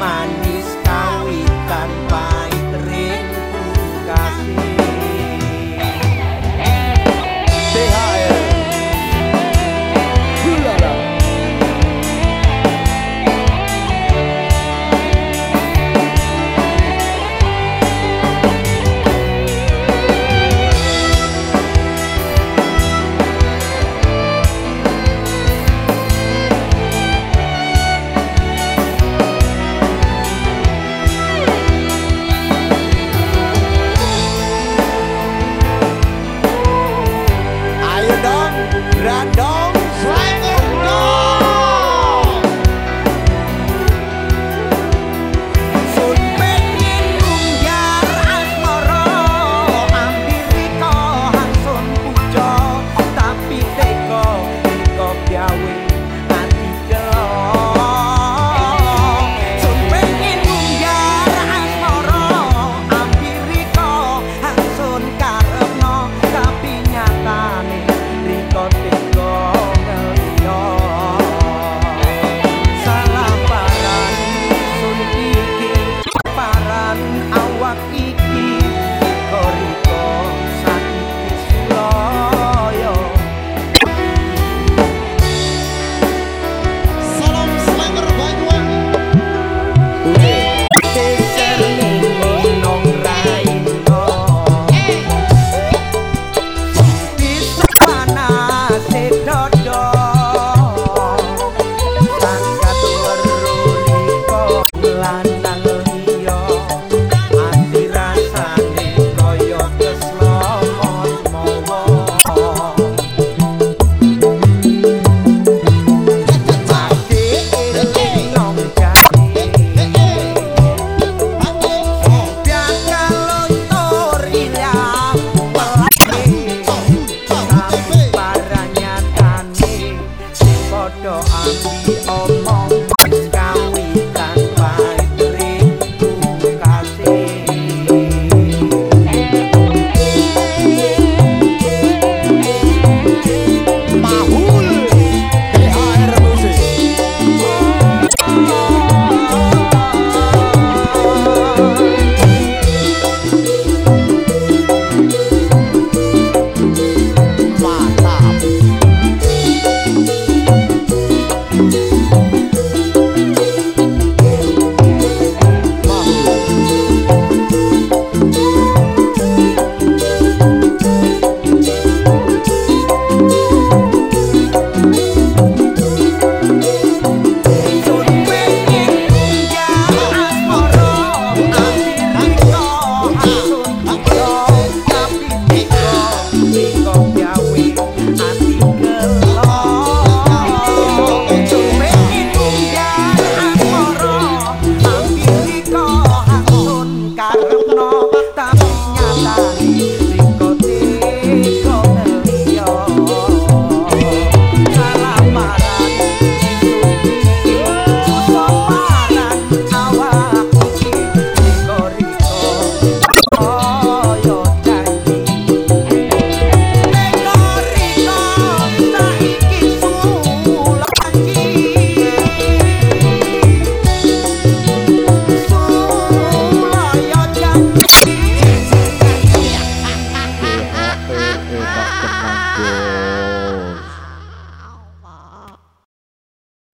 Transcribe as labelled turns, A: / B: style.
A: Manis kawitan Radon